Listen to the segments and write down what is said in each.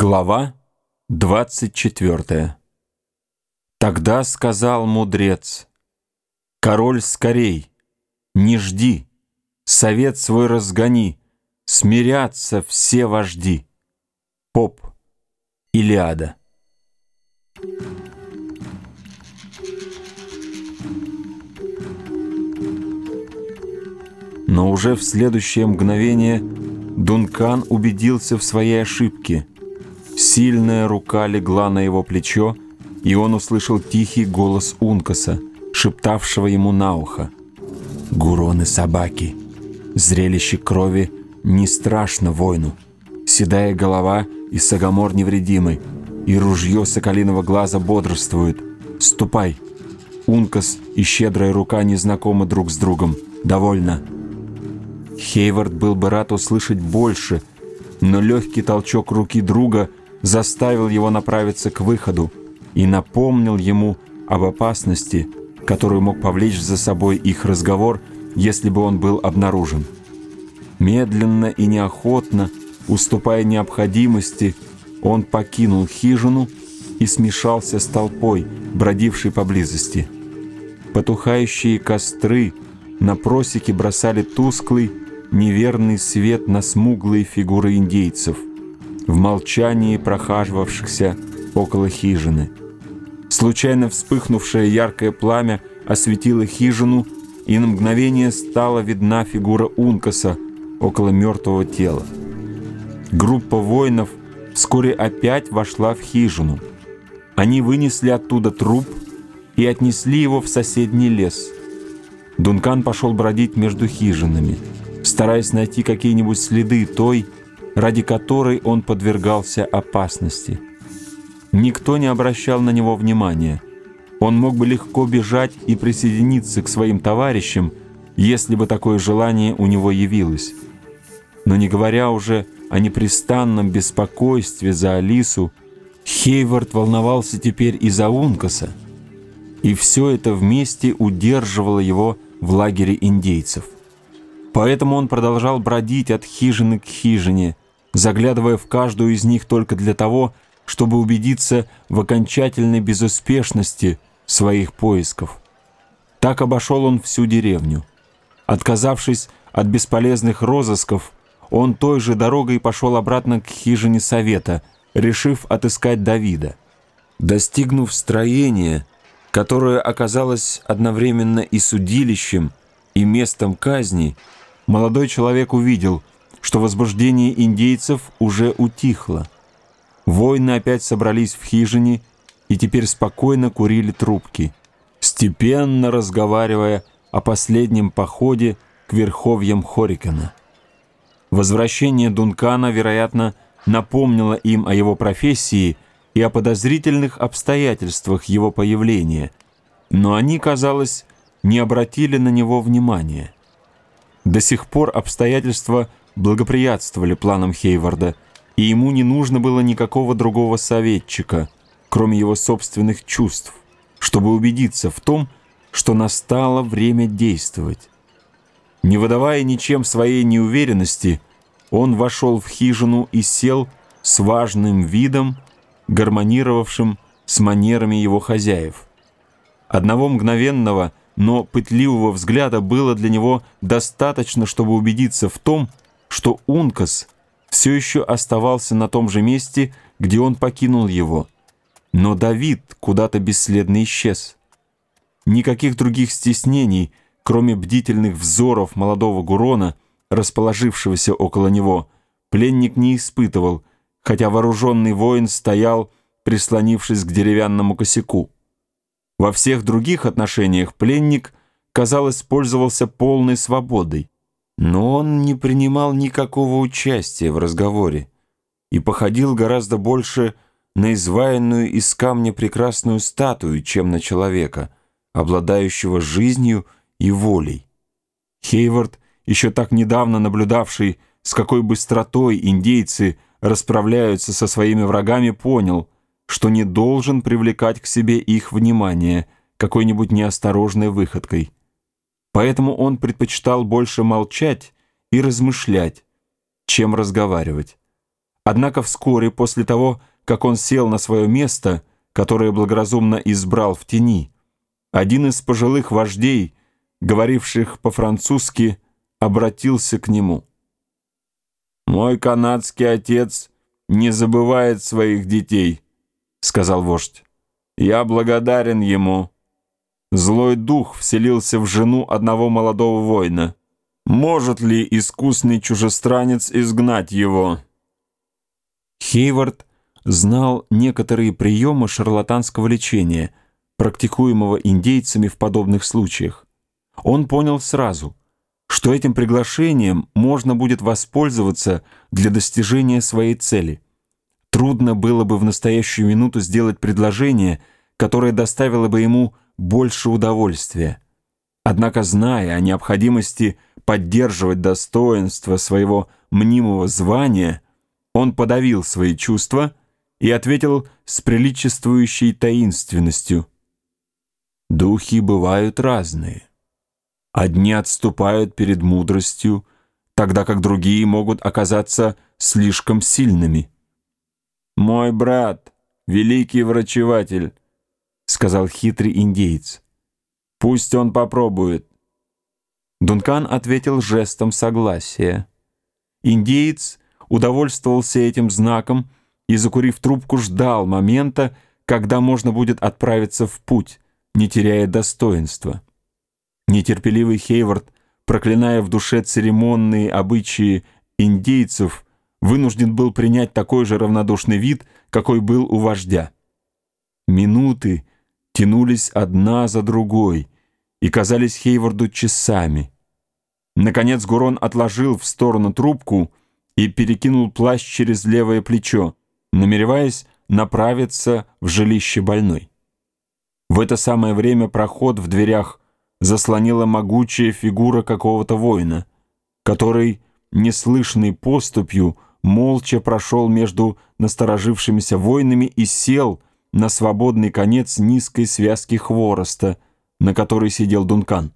Глава 24 Тогда сказал мудрец, «Король скорей, не жди, совет свой разгони, смирятся все вожди». Поп Илиада. Но уже в следующее мгновение Дункан убедился в своей ошибке – Сильная рука легла на его плечо, и он услышал тихий голос Ункаса, шептавшего ему на ухо. «Гуроны собаки! Зрелище крови не страшно войну. Седая голова и сагомор невредимый, и ружье соколиного глаза бодрствует. Ступай!» Ункас и щедрая рука не знакомы друг с другом. Довольно. Хейвард был бы рад услышать больше, но легкий толчок руки друга заставил его направиться к выходу и напомнил ему об опасности, которую мог повлечь за собой их разговор, если бы он был обнаружен. Медленно и неохотно, уступая необходимости, он покинул хижину и смешался с толпой, бродившей поблизости. Потухающие костры на просеке бросали тусклый, неверный свет на смуглые фигуры индейцев в молчании прохаживавшихся около хижины. Случайно вспыхнувшее яркое пламя осветило хижину, и на мгновение стала видна фигура Ункаса около мертвого тела. Группа воинов вскоре опять вошла в хижину. Они вынесли оттуда труп и отнесли его в соседний лес. Дункан пошел бродить между хижинами, стараясь найти какие-нибудь следы той, ради которой он подвергался опасности. Никто не обращал на него внимания. Он мог бы легко бежать и присоединиться к своим товарищам, если бы такое желание у него явилось. Но не говоря уже о непрестанном беспокойстве за Алису, Хейвард волновался теперь и за Ункаса, и все это вместе удерживало его в лагере индейцев. Поэтому он продолжал бродить от хижины к хижине, заглядывая в каждую из них только для того, чтобы убедиться в окончательной безуспешности своих поисков. Так обошел он всю деревню. Отказавшись от бесполезных розысков, он той же дорогой пошел обратно к хижине совета, решив отыскать Давида. Достигнув строения, которое оказалось одновременно и судилищем, и местом казни, молодой человек увидел – что возбуждение индейцев уже утихло. Воины опять собрались в хижине и теперь спокойно курили трубки, степенно разговаривая о последнем походе к верховьям Хорикена. Возвращение Дункана, вероятно, напомнило им о его профессии и о подозрительных обстоятельствах его появления, но они, казалось, не обратили на него внимания. До сих пор обстоятельства благоприятствовали планам Хейварда, и ему не нужно было никакого другого советчика, кроме его собственных чувств, чтобы убедиться в том, что настало время действовать. Не выдавая ничем своей неуверенности, он вошел в хижину и сел с важным видом, гармонировавшим с манерами его хозяев. Одного мгновенного, но пытливого взгляда было для него достаточно, чтобы убедиться в том, что Ункас все еще оставался на том же месте, где он покинул его. Но Давид куда-то бесследно исчез. Никаких других стеснений, кроме бдительных взоров молодого Гурона, расположившегося около него, пленник не испытывал, хотя вооруженный воин стоял, прислонившись к деревянному косяку. Во всех других отношениях пленник, казалось, пользовался полной свободой. Но он не принимал никакого участия в разговоре и походил гораздо больше на изваянную из камня прекрасную статую, чем на человека, обладающего жизнью и волей. Хейвард, еще так недавно наблюдавший, с какой быстротой индейцы расправляются со своими врагами, понял, что не должен привлекать к себе их внимание какой-нибудь неосторожной выходкой. Поэтому он предпочитал больше молчать и размышлять, чем разговаривать. Однако вскоре после того, как он сел на свое место, которое благоразумно избрал в тени, один из пожилых вождей, говоривших по-французски, обратился к нему. «Мой канадский отец не забывает своих детей», — сказал вождь. «Я благодарен ему». Злой дух вселился в жену одного молодого воина. Может ли искусный чужестранец изгнать его? Хейвард знал некоторые приемы шарлатанского лечения, практикуемого индейцами в подобных случаях. Он понял сразу, что этим приглашением можно будет воспользоваться для достижения своей цели. Трудно было бы в настоящую минуту сделать предложение, которое доставило бы ему больше удовольствия. Однако, зная о необходимости поддерживать достоинство своего мнимого звания, он подавил свои чувства и ответил с приличествующей таинственностью. «Духи бывают разные. Одни отступают перед мудростью, тогда как другие могут оказаться слишком сильными». «Мой брат, великий врачеватель», — сказал хитрый индейец. «Пусть он попробует». Дункан ответил жестом согласия. Индеец удовольствовался этим знаком и, закурив трубку, ждал момента, когда можно будет отправиться в путь, не теряя достоинства. Нетерпеливый Хейвард, проклиная в душе церемонные обычаи индейцев, вынужден был принять такой же равнодушный вид, какой был у вождя. Минуты тянулись одна за другой и казались Хейварду часами. Наконец Гурон отложил в сторону трубку и перекинул плащ через левое плечо, намереваясь направиться в жилище больной. В это самое время проход в дверях заслонила могучая фигура какого-то воина, который, неслышной поступью, молча прошел между насторожившимися воинами и сел на свободный конец низкой связки хвороста, на которой сидел Дункан.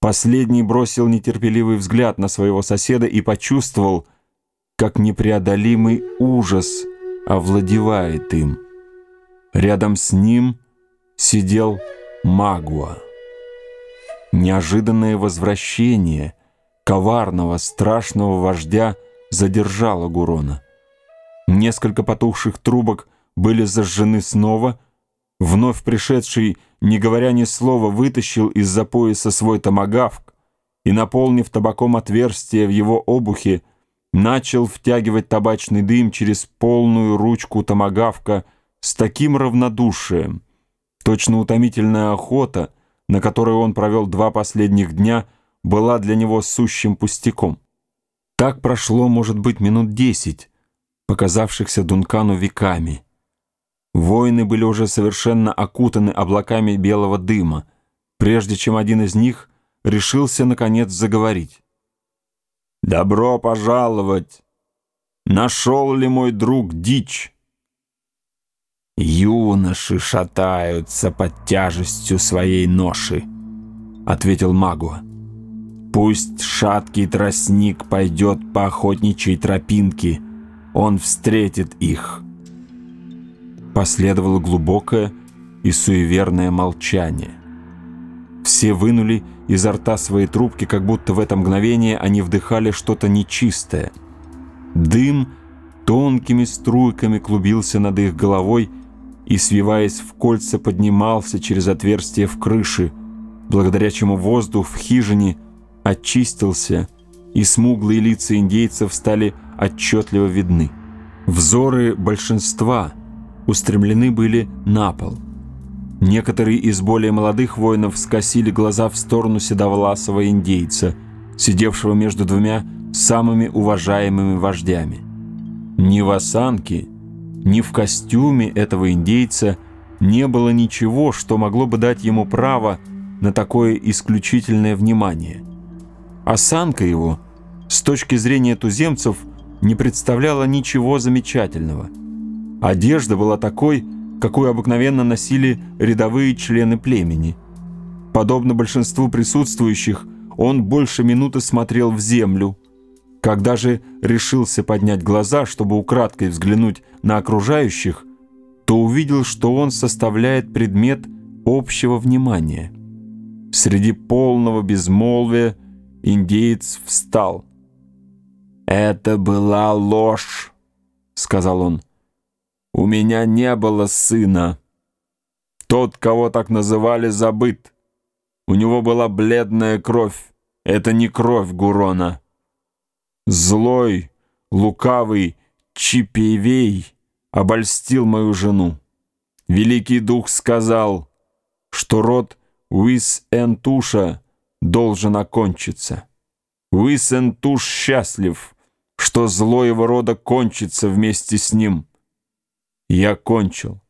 Последний бросил нетерпеливый взгляд на своего соседа и почувствовал, как непреодолимый ужас овладевает им. Рядом с ним сидел Магуа. Неожиданное возвращение коварного, страшного вождя задержало Гурона. Несколько потухших трубок были зажжены снова, вновь пришедший, не говоря ни слова, вытащил из-за пояса свой томагавк и, наполнив табаком отверстие в его обухе, начал втягивать табачный дым через полную ручку томагавка с таким равнодушием. Точно утомительная охота, на которой он провел два последних дня, была для него сущим пустяком. Так прошло, может быть, минут десять, показавшихся Дункану веками. Воины были уже совершенно окутаны облаками белого дыма, прежде чем один из них решился, наконец, заговорить. «Добро пожаловать! Нашел ли мой друг дичь?» «Юноши шатаются под тяжестью своей ноши», — ответил Магуа. «Пусть шаткий тростник пойдет по охотничьей тропинке, он встретит их». Последовало глубокое и суеверное молчание. Все вынули изо рта свои трубки, как будто в это мгновение они вдыхали что-то нечистое. Дым тонкими струйками клубился над их головой и, свиваясь в кольца, поднимался через отверстие в крыше, благодаря чему воздух в хижине очистился, и смуглые лица индейцев стали отчетливо видны. Взоры большинства устремлены были на пол – Некоторые из более молодых воинов скосили глаза в сторону седовласого индейца, сидевшего между двумя самыми уважаемыми вождями. Ни в осанке, ни в костюме этого индейца не было ничего, что могло бы дать ему право на такое исключительное внимание. Осанка его, с точки зрения туземцев, не представляла ничего замечательного. Одежда была такой, какую обыкновенно носили рядовые члены племени. Подобно большинству присутствующих, он больше минуты смотрел в землю. Когда же решился поднять глаза, чтобы украдкой взглянуть на окружающих, то увидел, что он составляет предмет общего внимания. Среди полного безмолвия индеец встал. «Это была ложь», — сказал он. «У меня не было сына. Тот, кого так называли, забыт. У него была бледная кровь. Это не кровь Гурона». Злой, лукавый Чипевей обольстил мою жену. Великий Дух сказал, что род Уис-Энтуша должен окончиться. Уис-Энтуш счастлив, что зло его рода кончится вместе с ним. Я кончил.